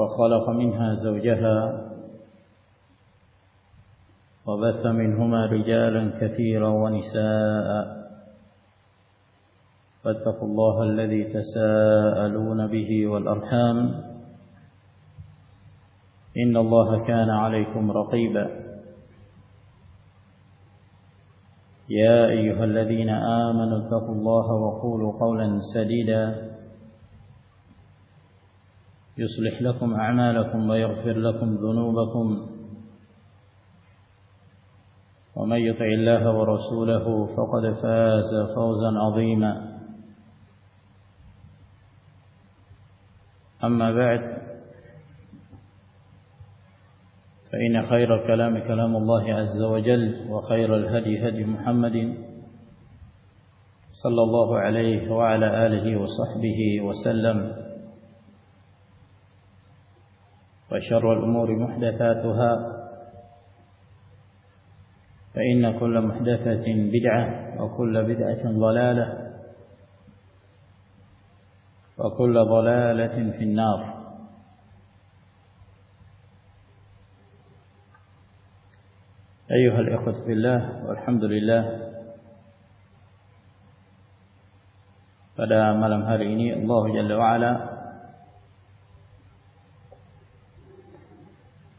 وخلق منها زوجها وبث منهما رجالا كثيرا ونساء فاتقوا الله الذي تساءلون به والأرحام إن الله كان عليكم رقيبا يا أيها الذين آمنوا اتقوا الله وقولوا قولا سديدا يصلح لكم أعمالكم ويغفر لكم ذنوبكم ومن يطع الله ورسوله فقد فاز فوزا عظيما أما بعد فإن خير كلام كلام الله عز وجل وخير الهدي هدي محمد صلى الله عليه وعلى آله وصحبه وسلم وصحبه وسلم وشر الأمور محدثاتها فإن كل محدثة بدعة وكل بدعة ضلالة وكل ضلالة في النار أيها الإخوة بالله والحمد لله فدا ملم هارئني الله جل وعلا وعلا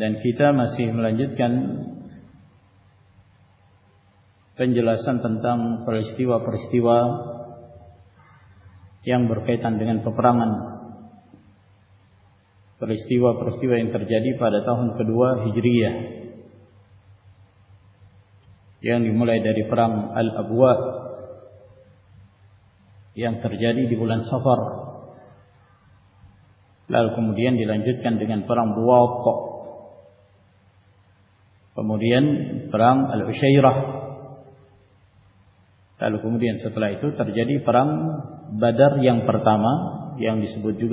دن کی تمام سے رنجت گان کنجلا سنتن تم پرستی وا پرستیوا یم برقی تندگن تو پرامن پرستی وا پرستر جا دی پا رہتا ہوں کدوا ہجری یوں ملائی داری پرام البوا یا جا دی سفر لال قمدیاں دلجت کر دن پرام بوا کو پم الشن سلائی پرتام یس بد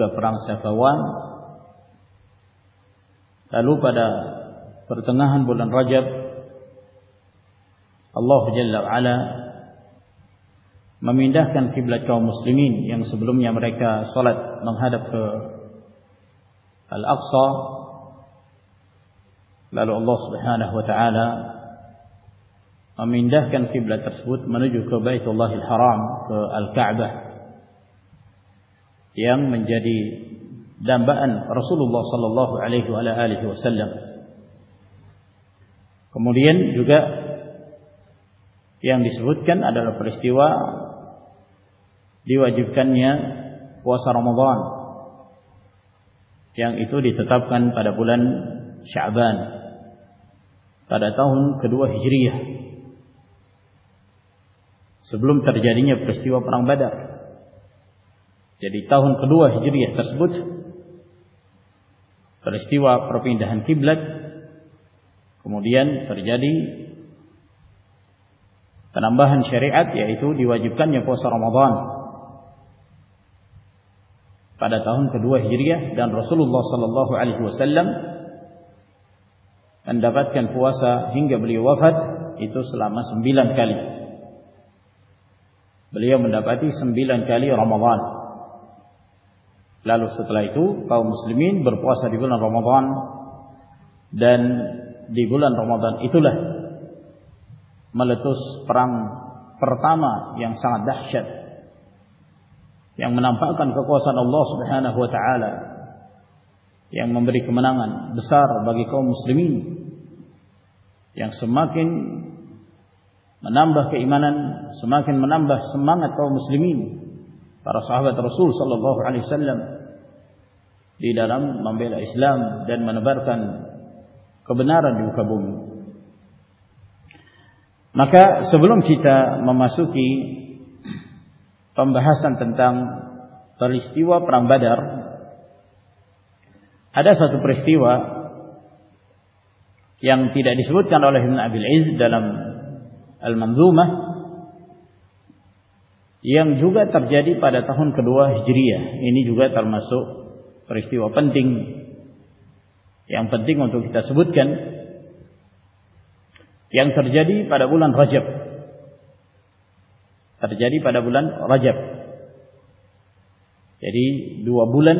ودن بولن رجب اللہ حجل ممینڈ مسلم یو سبل یا سولت محدب موڈینس بت کن پرستیواج کنیا روان کی تو کن پڑپن سیا گن سبل پرستیوا پر جدیم کدو ہجریا جان رسول اللہ صلی اللہ علیہ وسلم روس پرتام دشن ہو یاں ممبری کے منان دسار بگیسلیمی سماخن منامن سماخن اسلام کب مقاصد سبلوم چیتا مماسو کیم بہا سنتن تمستی وام بادر ادا سات پریستی ہوا جگ جدونی پریشتی سبت کن جدن پل بولن بلن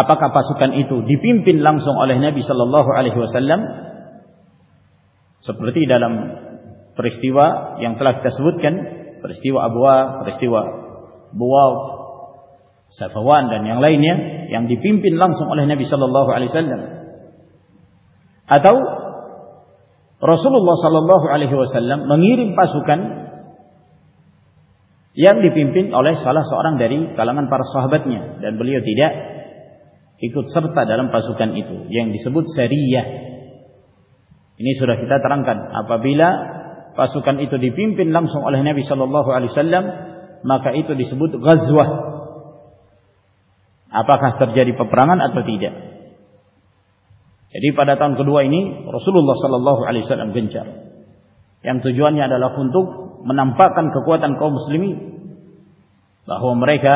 آپ کا پاسو دیپیم پن لگ سونے سلم ستی دل پریسٹیواسبت پریشتی سلم اتو رسللم مہیری درین کال سہبت نے ikut serta dalam pasukan itu yang disebut Sariyah. Ini sudah kita terangkan apabila pasukan itu dipimpin langsung oleh Nabi sallallahu alaihi wasallam maka itu disebut ghazwah. Apakah terjadi peperangan atau tidak? Jadi pada tahun kedua ini Rasulullah sallallahu alaihi wasallam gencar. Yang tujuannya adalah untuk menampakkan kekuatan kaum muslimin bahwa mereka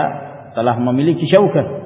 telah memiliki syaukah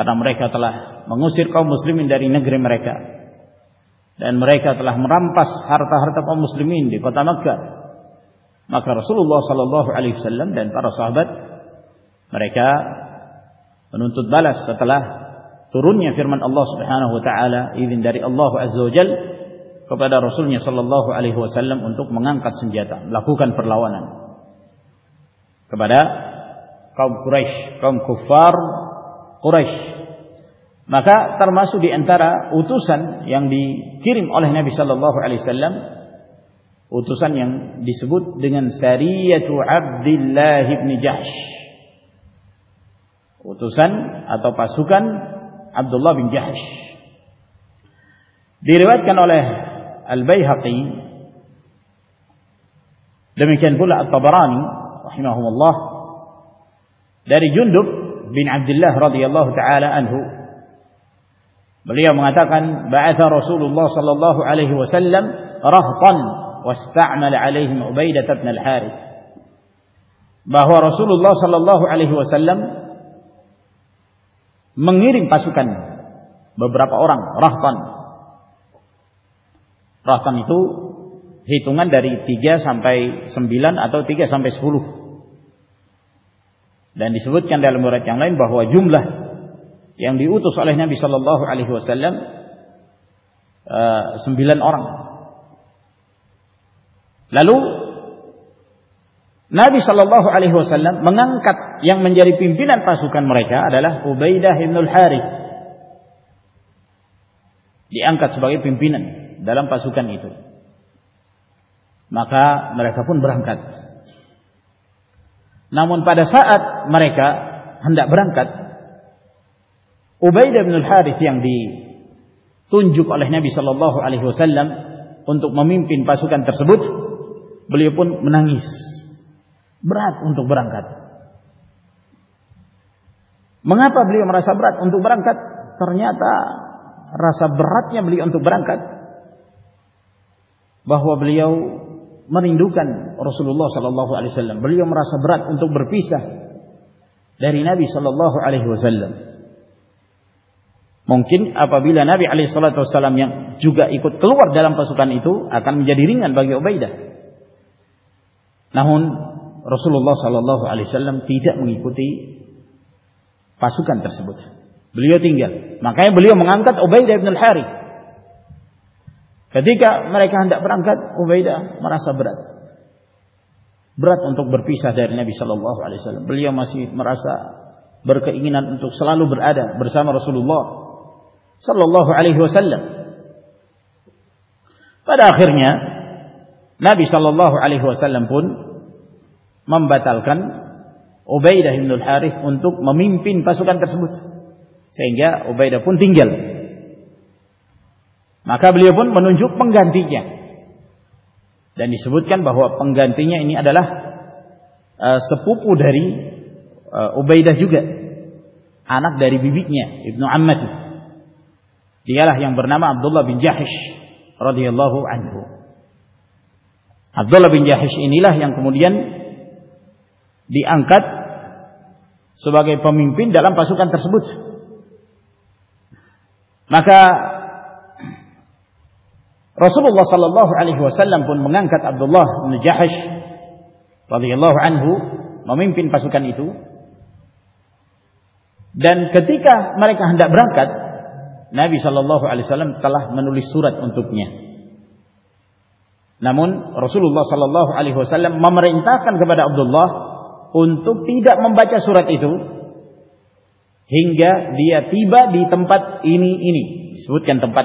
اللہ عید اللہ رسول اللہ علیہ وسلم مغام لاکھو کان پر لوگ Quraisy. Maka termasuk di antara utusan yang dikirim oleh Nabi sallallahu alaihi wasallam utusan yang disebut dengan Sariyatu Abdillah bin Jahsy. Utusan atau pasukan Abdullah bin Jahsy. Diriwayatkan oleh Al Baihaqi demikian pula At-Tabarani rahimahumullah dari Jundub من پاس ببرا پاؤرنگ تیج سمپ سمبلن اتو تیج سمپے سرو مرائی بہوا جملہ ہر علی ہو سل سمبھیلن اور لالو نہ من منجی پنپی نا پاسوان مرائی کتس بھائی پیمپین دلان پاسوکان گیت مکا مرائی کا پن برہن کا نا من پا راسا ہندا برن کربئی ریئنگ دی تن جگہ بہت آئی ہو سا لین انطو مم پن پاس بت بلیہ پن منس برات انتو برانک ماں پا بلیام راسا برات انتو بران کر رسا براتے انتقد بہو بہلیو منگ رسول اللہ صلی اللہ علیہ سلام بلیو راسبر پیسا سلام ممکنۃ ابھی دیکھ نہ رسول اللہ صلی اللہ علیہ سلام تی دن کو بلیو تین گیل مکائیں بلیو من علم پن ممبا تالکن ممین پن پسند maka beliau pun menunjuk penggantinya dan disebutkan bahwa penggantinya ini adalah uh, sepupu dari uh, Ubaidah juga anak dari bibinya Ibnu Ammad dialah yang bernama Abdullah bin Jahish radhiyallahu anhu Abdullah bin Jahish inilah yang kemudian diangkat sebagai pemimpin dalam pasukan tersebut maka رسول اللہ صلاح علی وسلم پن منقطع ممپن کن کتی کا برقت نبی صلی اللہ علی سورت ان تبنی رسول اللہ صلی اللہ علی وسلم ممرن عبد اللہ سورت ہنگ دیمپت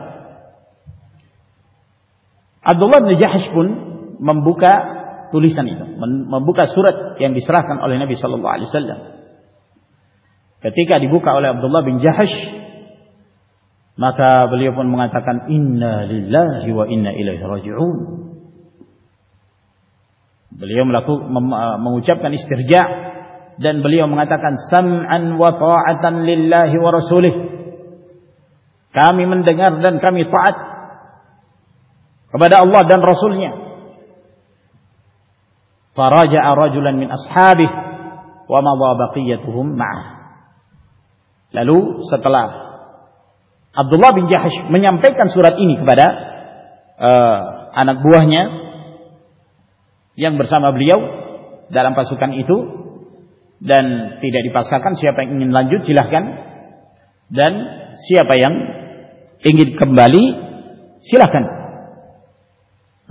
ابد اللہ جہاز بن ممبو کا دن رسول سادہ تم لالو ستلا آپ دو بار بوہنگ یانگ برسام ابریا دارم پاسکن اتو دین پی ڈیڑھی پاس لنجو سلاقن دین سیا پین ایگر کمبالی سیاحقن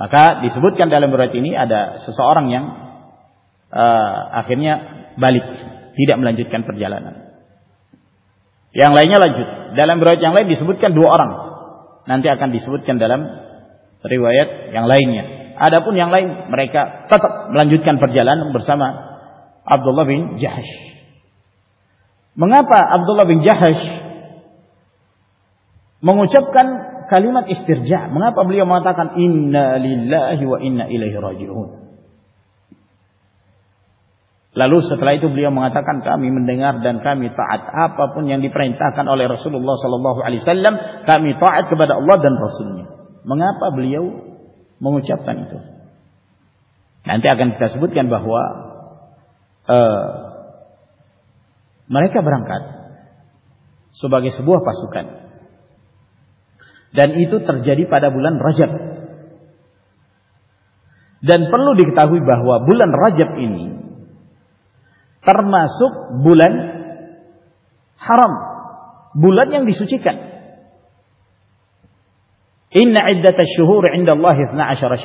باقاعبت دالم بروتی نہیں آ سسا اورن آخریاں بالک تم لنجیت فرجا لینا یا لنجت دالم بروائن دولائن لنجوت فرجا لانس میں آبد اللہ بن جہش بن آپ آبد اللہ بن جہش منگو سب کن کالیم استرجا منگا پا بلو ماں تک ان لےو لالو سکلائی تو بلیو ماں تکن کا دن کا پرائم آج دن پسند ہے ماں پا بلیو منتو سبوت کی بہوا مرکر کار سباگے سبو آپ سو دن عت تر جڑی پاد بولن راجبن پلو دیکھتا بہوا بلن رجب انگی سو چکن شہور آسار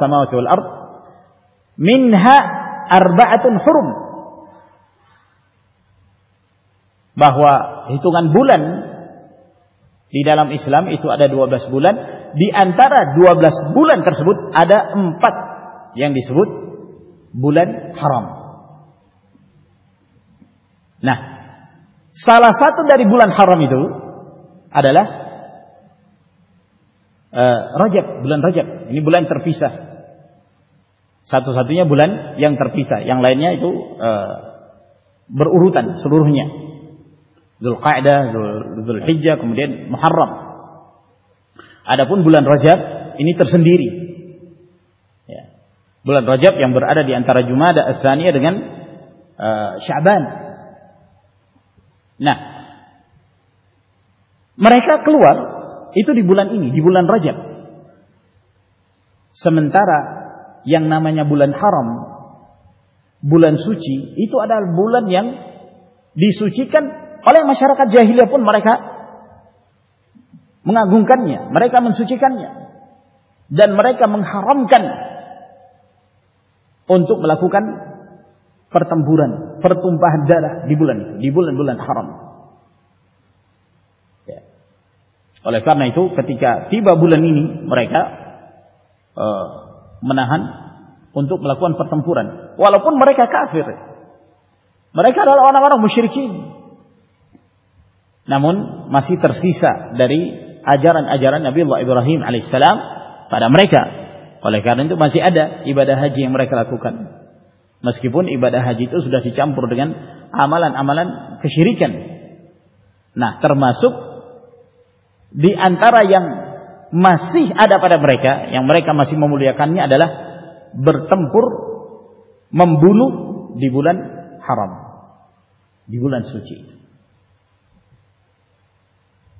سما چلو مند اور دا اتن حرم بہوا بولن بلنسا ساتو سات بلن یو پیسا یعن لائن مدین محرم آدھ بلن رجب انسن دھیری بولن رجب آدھا دیا ترا جما دیا شادن کا کلو آرنگ دی بلن رجب سمن ترا یعن نام بلند ہارم بولن سوچی بولن سوچی اورل مشرق جہلی بڑے کھا من آگے مرکن سوچی مرکن پنت ملا کو پرتم پورن پرتم ڈیبلن حرم کار تو کتی کا تی بابلین مناحن پنط ملاقن پرتم پورن پن بڑے گا سرکار مرکھی نامن ماسی ترسی داری اجرن اجرن ابی اللہ ابراہیم علیہ السلام پہلے کارن تو مشہب ہاجی کا مس کی پُن ہاجی تو ملن کشیری کن ترماس برتمپور ممبلن حرام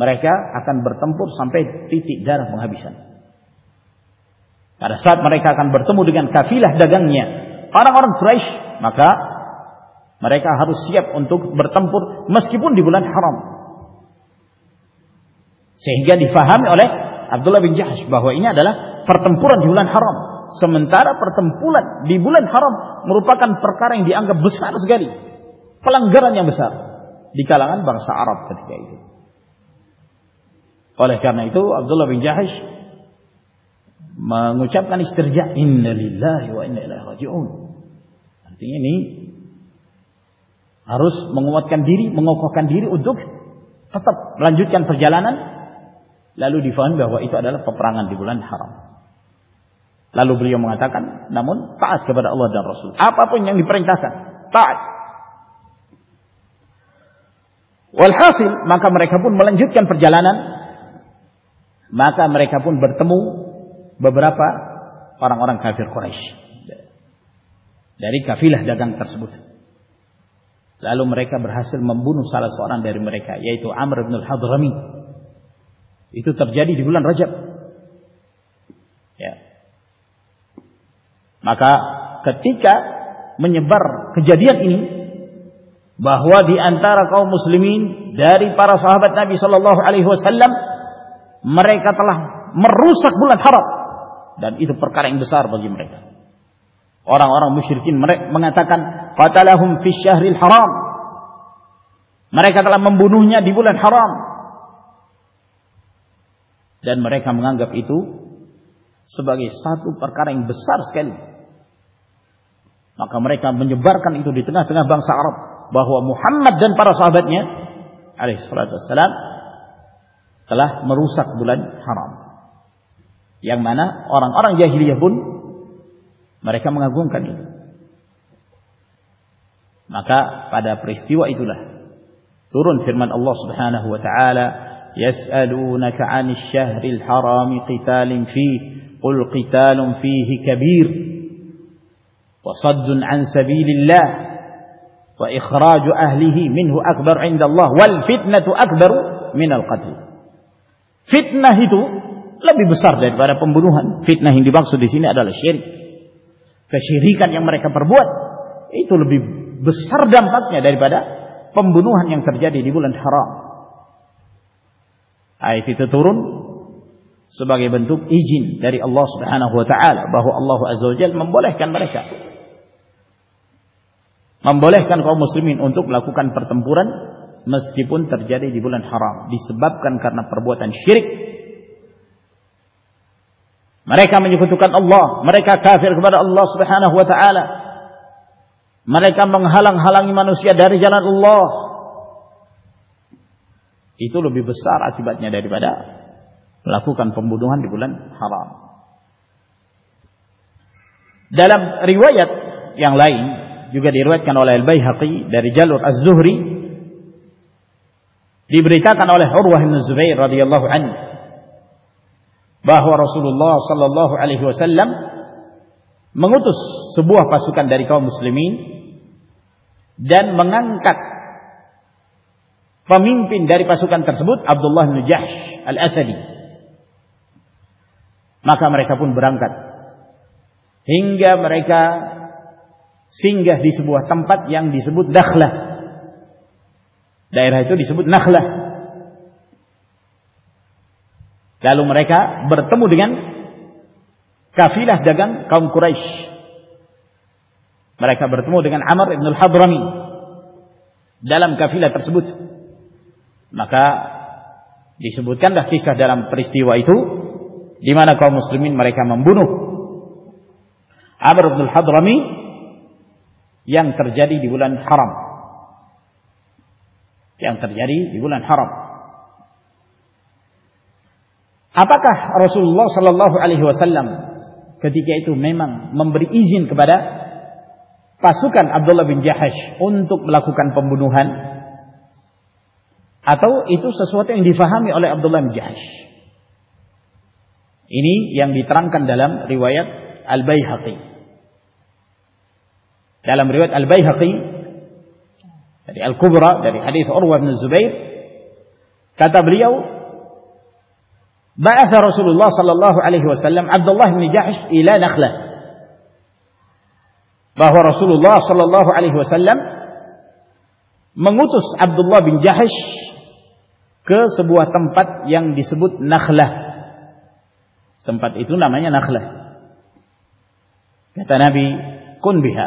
مرکاقم پور سمپے ہرشکا ہر کی پن ڈیبلن ہارنج بہوتم پورن سمن پولن روپا پر لگانا جلان لال لال بری متا رسل ولکا سل مکمر جتر جلان ماتا مرے کا ببرا پاگ اور رجبا علی وسلم مر کا رو سک بولے پرکار بجے مرکز اور سرکن ہر کا تم بہن دن مرکن گپ صبحی سات پرکار محمد telah merusak bulan haram. Yang mana orang-orang jahiliyah pun mereka mengagungkan itu. Maka pada peristiwa itulah turun firman Allah Subhanahu wa taala yas'alunaka 'anil syahril haram qitalin fi qul qitalun fihi kabir wa saddun 'an sabilillah wa ikhraju ahlihi minhu akbar 'inda Allah wal fitnatu akbar minal qatl Fitnah itu lebih besar daripada pembunuhan. Fitnah yang dimaksud di sini adalah syirik. Kesyirikan yang mereka perbuat itu lebih besar dampaknya daripada pembunuhan yang terjadi di bulan haram. Ayat itu turun sebagai bentuk izin dari Allah Subhanahu wa taala bahwa Allah Azza wa Jalla membolehkan mereka membolehkan kaum muslimin untuk melakukan pertempuran مرے کا من اللہ مرے کا رکھا پن برانک ہر کام دخلا جلم پرستان کامرد رمیم yang terjadi di bulan haram. Apakah Rasulullah sallallahu alaihi wasallam ketika itu memang memberi izin kepada pasukan Abdullah bin Jahash untuk melakukan pembunuhan atau itu sesuatu yang difahami oleh Abdullah bin Jahash? Ini yang diterangkan dalam riwayat Al-Baihaqi. Dalam riwayat Al-Baihaqi الف را نخل بھی کون بھی ہے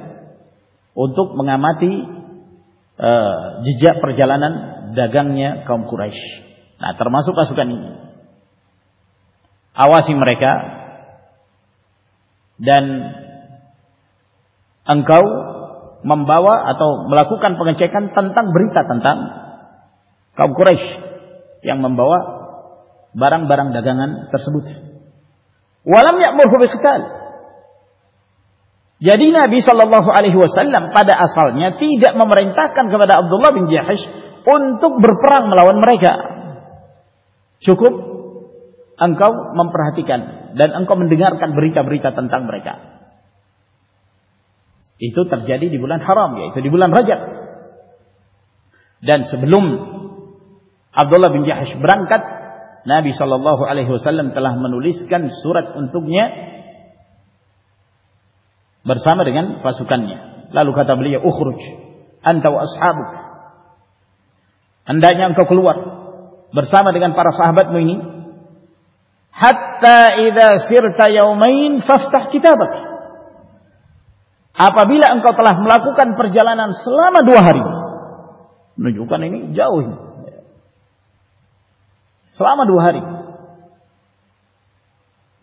ادوک منگا ماتی ججرجلن دگن کنکورش نہ آواز mica دین اکاؤ ممبا آ تو ملاقو کان پکان بریتا تنتا کنکورش کیا ممبا برنگ برم دگن کر سب ویسے کل جدید اللہ علی آسا تیم رنگیاں برپران چوکو امکا مم پرحٹی بریچا تنتام جدیب لین ہرا دیب لینا رجک ببداللہ بنجی حسبران کر برسا میں گنگن پاسو کنیا لالو کتاب لیا اخروچ ان سا بک انداز میں ان کا کلو برسا میں سب آپ اب ان کا پلا ہملا کو پرجاوان سلام سلام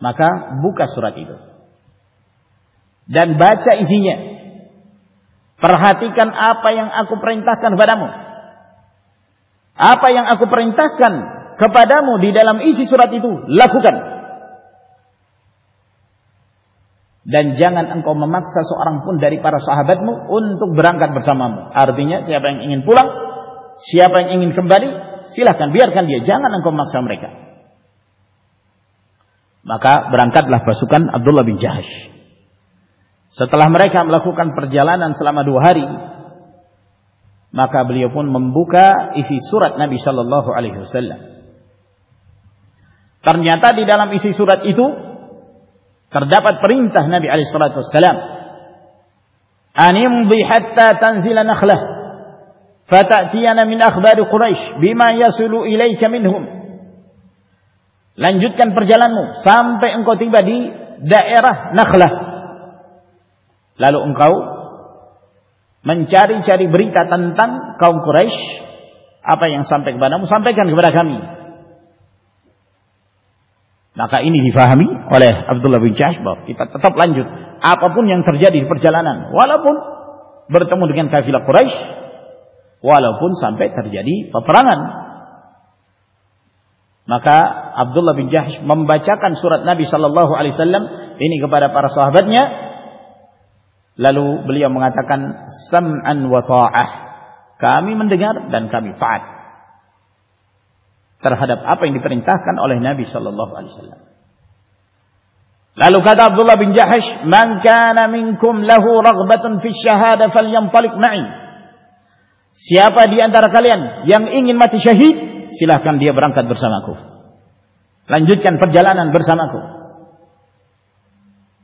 مقام بک آسوری دیں دین بچہ اسی پڑھا تک آپائن تک آپائن تک لکھو جانا سو داری پارا سا ان کو برانکدین داری جان ساڑے کا بن جہاز Setelah mereka melakukan perjalanan selama dua hari, maka beliau pun membuka isi surat Nabi Shallallahu Alaihi Wasallam. Ternyata di dalam isi surat itu terdapat perintah Nabi Shallallahu Alaihi Wasallam. Animbi hatta tanzila nakhlah fatatiyana min akhbari quraish bima yasulu ilayka minhum lanjutkan perjalananmu sampai engkau tiba di daerah nakhlah Lalu او چاری چاری بریشن سورت نبی صلی اللہ علیہ Lalu beliau mengatakan sam'an wa tha'ah. Kami mendengar dan kami taat terhadap apa yang diperintahkan oleh Nabi sallallahu alaihi wasallam. Lalu kata Abdullah bin Jahash, "Man kana minkum lahu raghbatun fi syahada falyamtalik ma'i." Siapa di antara kalian yang ingin mati syahid, silahkan dia berangkat bersamaku. Lanjutkan perjalanan bersamaku. aku.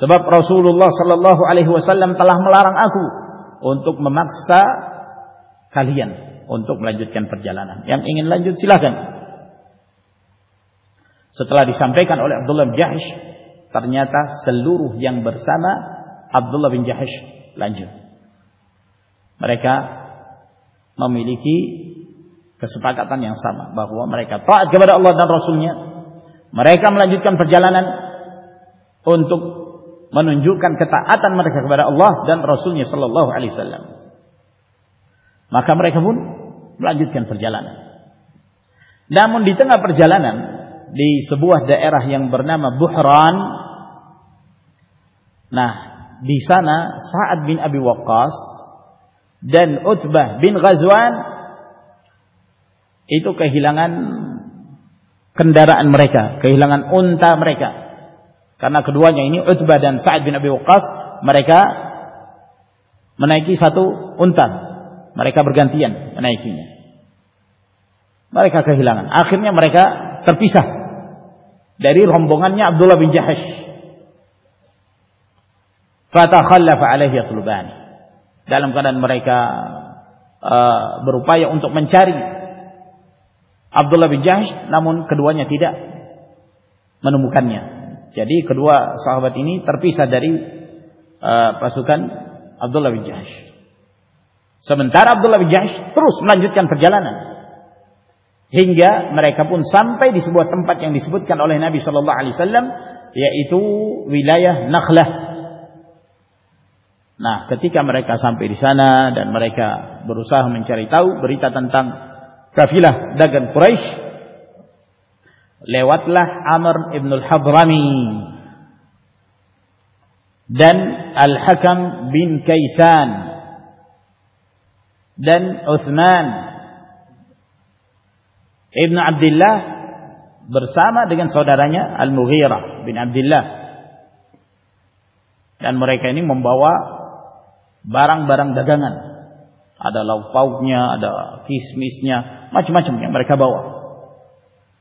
سب رسول کالجلان کے بارے رسومیں مارکا جان plan منتمر واہ رسل واہ علی السلام کا کھم رہے کا جتنا پرجلان پرجلان بہرانسوان یہ تو کئی لاگان کنڈرا کا کہ ان کا منکی ساتو انتانے کا برگنتی منکی ہے مرکحان آخر میں چار آبد اللہ بجاس نہ ان کڈوایا من مکانیہ Jadi kedua sahabat ini terpisah dari uh, pasukan Abdullah bin Jahsh. Sementara Abdullah bin Jahsh terus melanjutkan perjalanan hingga mereka pun sampai di sebuah tempat yang disebutkan oleh Nabi Shallallahu Alaihi Wasallam yaitu wilayah Nakhlah. Nah, ketika mereka sampai di sana dan mereka berusaha mencari tahu berita tentang kafilah dagang Quraisy, حام عبدن سدھر الن عبداللہ مرے کم ممبا بارن بارن دگنک کس مس مچ مچھا باؤ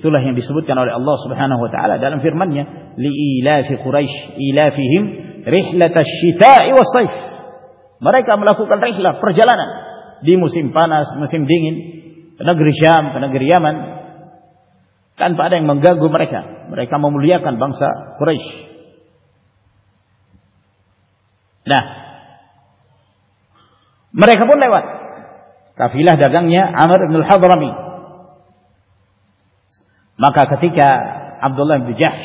اللہ گرے کا ممکن مریک بول رہے بات کافی لہٰذا گنگیا گرامی مکا کھتی کا ابداللہ جہاز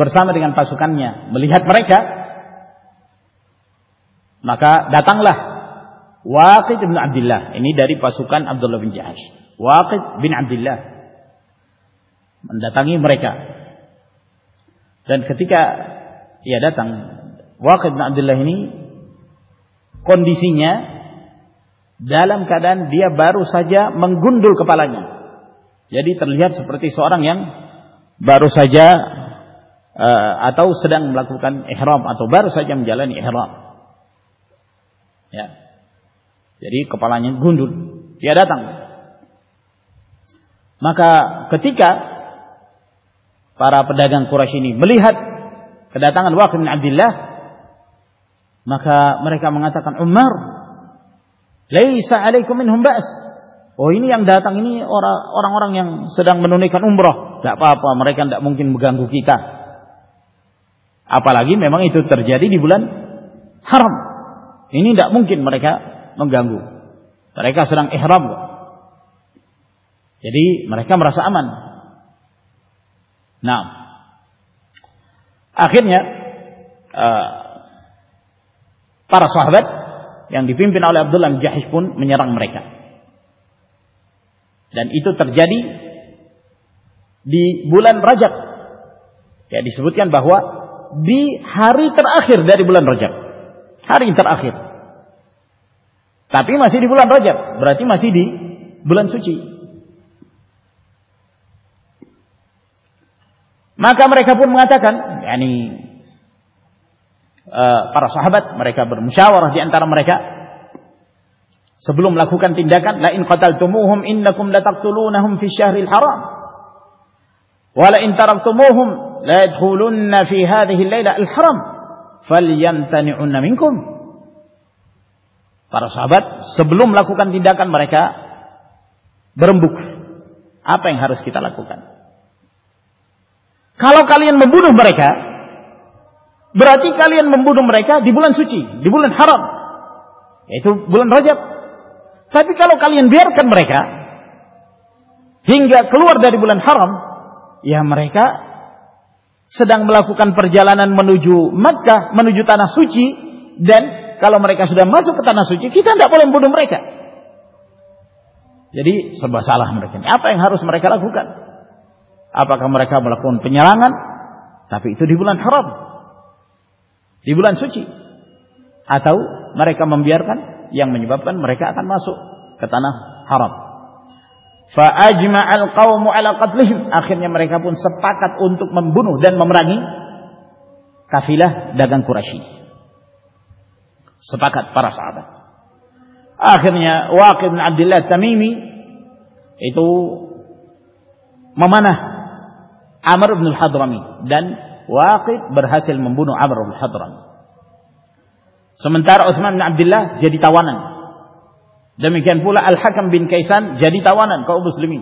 برسام راسو گیا ملک برائی کیاتانا واقعہ انی ڈر پاسولہ بن جہاز واق عبدل داتان کھتی کادی کونسی دلم کر گنڈ کا پا لے یعنی تر لو پرتی سارن بار ساجا آتو سردن لوکرم آپ بار ساجم جلن ہر کپال گندا تقا کتی کا پارا پرداج کواشن بلی حد قدر تنقین اب دکھا مریک منگا تاکہ عمر لے سا لے کو منبیس اور انیم دہ تنی اورن سر بنونی عمر مارے کم دا منقن گنگو کی آپ لگے میم اتر جی بلن ہار انگا گو ریکرا جی مرکام راسا من آخر تراسا ہن گیپ بیوی عبداللہ جہیز پنیران رجب سوچیم ریکا بن مچا کن صحابت ریکا بن مشاور سبل لاخوانس آپ سبل لاخوان آپ ہارس کیتا کالو کالین بمبوڈم باریک براتی کامبوڈم بریکن سوچی ہارو ایک بولن روجے تبھی کلو کال برقن مرک ہنگیا کلوڑ دے ڈی بلن ہارم ریک سما کو پرجوالان سوچی دین کلو رکا سدا مز کا سوچی چلے کا آپ ہارسم ریکل آپ کا ان پے نڑا تبدیلن ہر ڈیبو لان سوچی آتا مجھے تو ممان آمر عبد الحترامی دن واقعامی سمنتار مسلم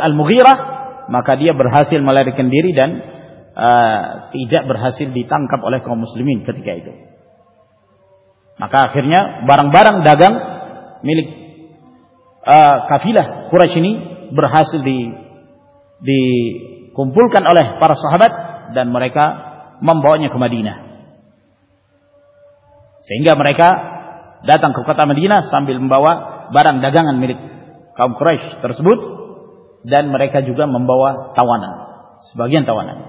المغیر مقدیا برحاسیل ملائی رکن دیری دن برحاسیل مسلیمین کتنے آخری بارن بار داگن ملک کافیلا خراچنی برہاسیل کومپول دن مریکا ممبئی کم ہے Sehingga mereka datang ke kota Medina sambil membawa barang dagangan milik kaum Quraisy tersebut. Dan mereka juga membawa tawanan. Sebagian tawanan.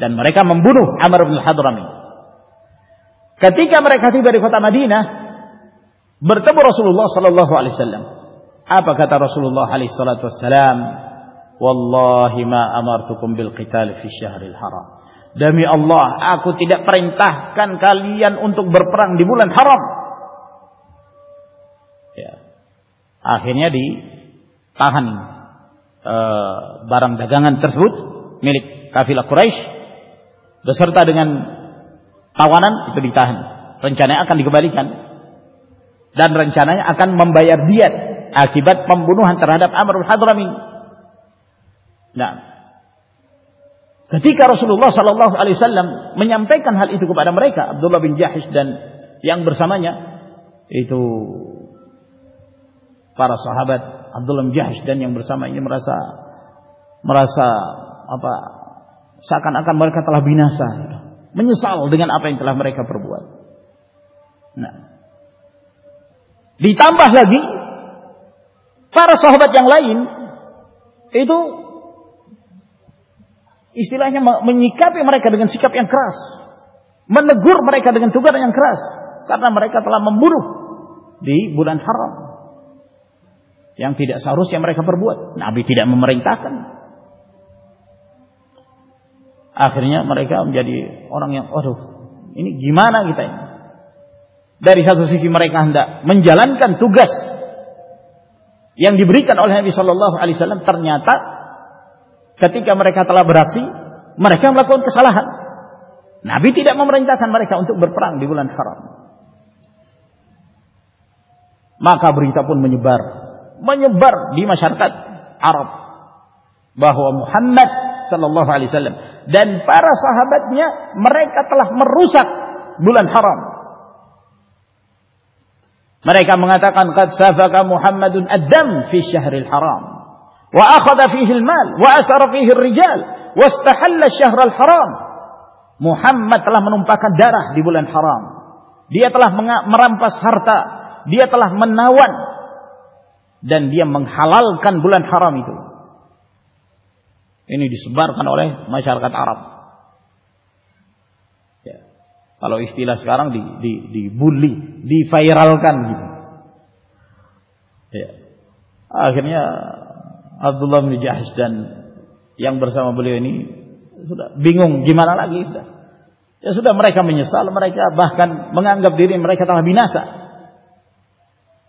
Dan mereka membunuh Amr bin Hadrami. Ketika mereka tiba di kota Madinah, bertemu Rasulullah sallallahu alaihi wasallam. Apa kata Rasulullah alaihi salatu wasallam? Wallahi ma amartukum bil qital fi syahril haram. دمی اولا آپ کو کال ان برپرن ڈیبلین سارم آدی تہن بارن دگان کافی لاکرش دوسرتا دن ٹاوانن تو ممبئی آپ آپ palm بنوانا درامن اللہ علیہ پے کناللہ بن جا ہسدینسا میتوارا صحابتہ جا ہسدینسا مراسا آپ کا تلا بھی سا آپ رکھا پربو آئی تمام بہار صاحب لائیو اس ن پے مر سکاپرس گر مرائی کریں گے کرسم برف سا روسا بیمر آخری اور گیمان کےت داری ساتھ سس مرکز من جلانس ڈیبری علی تلاسی مرے سلحا نہ بھی چیز ممرنتا برپڑی کا بری تاپن حرم وأخذ فيه المال وأسر فيه الرجال واستحل الشهر الحرام محمد telah menumpahkan darah di bulan haram dia telah merampas harta dia telah menawan dan dia menghalalkan bulan haram itu ini disebarkan oleh masyarakat Arab ya. kalau istilah sekarang di, di, dibully diviralkan gitu ya akhirnya Abdullah bin Jahsh dan yang bersama beliau ini sudah bingung gimana lagi sudah. Ya sudah mereka menyesal, mereka bahkan menganggap diri mereka telah binasa.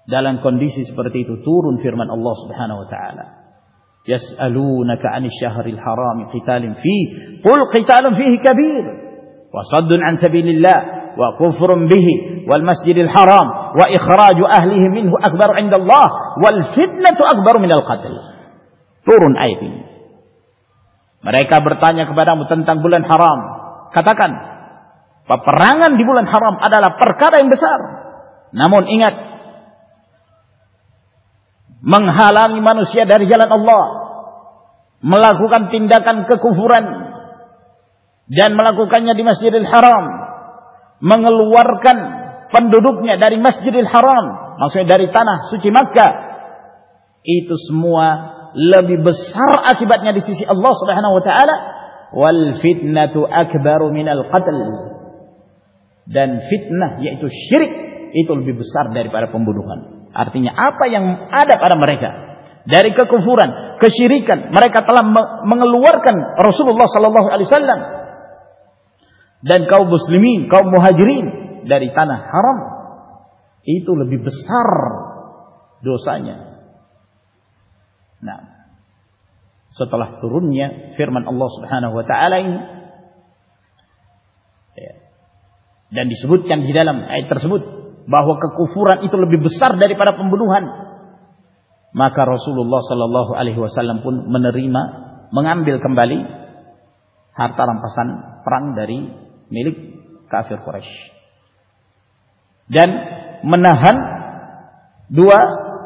Dalam kondisi seperti itu turun firman Allah Subhanahu wa taala. Yas'alunaka 'anil syahril haram qitalin fi qul qitalun fihi kabir wa saddun 'an sabilillah wa kufrun bihi wal masjidil haram wa ikhraju ahlihi minhu akbar 'inda Allah wal fitnatu akbar minal qatl. ترن آئی ریکار متن ہارا کن پرانا پرکار بسر نمون ای منوسیا داری جلن ابو ملا کونڈا کن ککن جان ملا کول ہار منگل پنڈو روپیے داری مستری رارن داری تان سوچی مت کا lebih besar akibatnya di sisi Allah Subhanahu wa taala wal fitnatu akbaru minal qatl dan fitnah yaitu syirik itu lebih besar daripada pembunuhan artinya apa yang ada pada mereka dari kekufuran kesyirikan mereka telah mengeluarkan Rasulullah sallallahu alaihi wasallam dan kaum muslimin kaum muhajirin dari tanah haram itu lebih besar dosanya منام بلکم بالی ہر Tarim پسند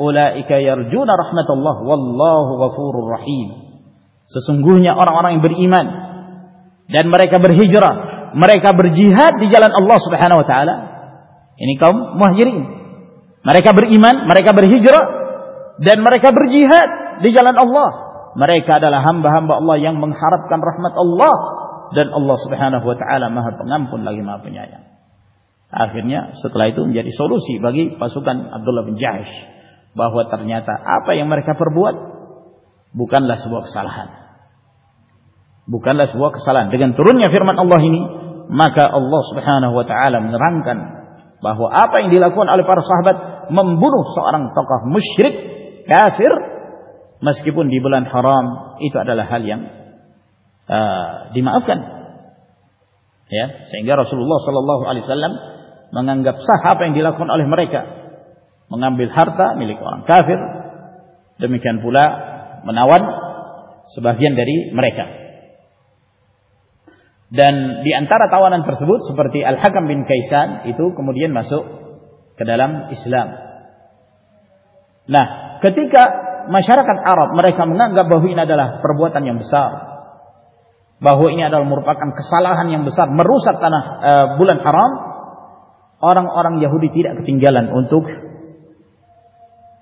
ulaika yarjuna rahmatullah wallahu ghafurur rahim sesungguhnya orang-orang yang beriman dan mereka berhijrah mereka berjihad di jalan Allah Subhanahu wa taala ini kaum muhajirin mereka beriman mereka berhijrah dan mereka berjihad di jalan Allah mereka adalah hamba-hamba Allah yang mengharapkan rahmat Allah dan Allah Subhanahu wa taala Maha Pengampun lagi Maha Penyayang akhirnya setelah itu menjadi solusi bagi pasukan Abdullah bin Jahsy ja بہو ترتا آپوت بکن لس وقت سالح بکنس سال ترن اللہ کا بہو آپ دونوں مشرقی ڈیما اللہ منگان گپس آپ دلا مرکا بہوا سال مرو ساتود گلنک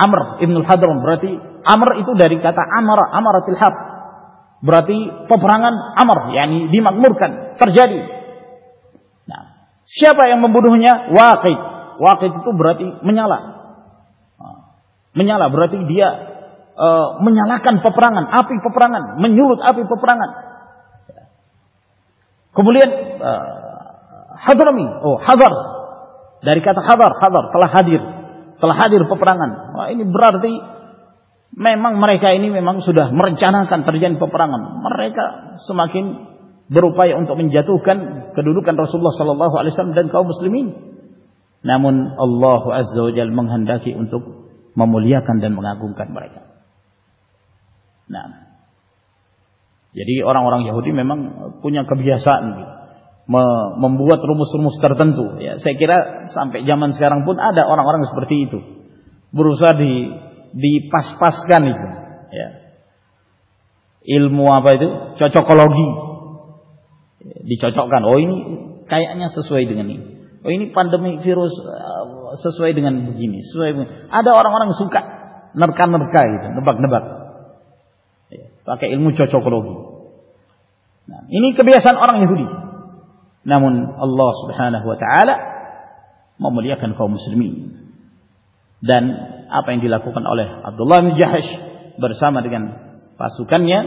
آپ پپراگن کبلی حدرمی داری حضر حضر تازر تحادر پپرن برا ردیم سوڈھا مر چانہ ترجن پپرنگ سما کن بروپائن جتوکن رسولہ دن کا مسلمن اللہ کی مامولیا گھوم اور میں کبھی سات ممبوت روسرتن سائکرا جامن سکار اور پرتی سسوائی دیںڈوکن اور سو نبکا نبک نبا چوچو کو namun Allah Subhanahu wa taala memuliakan kaum muslimin dan apa yang dilakukan oleh Abdullah bin Jahash bersama dengan pasukannya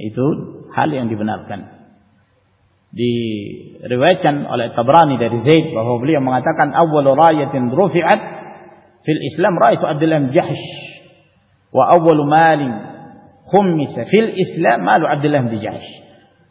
itu hal yang dibenarkan diriwayatkan oleh Tabrani dari Zaid bahwa beliau mengatakan awal rayatin rufi'at fil Islam raitu Abdullah bin Jahash wa awal malin khumisa fil Islam malu Abdullah bin Jahash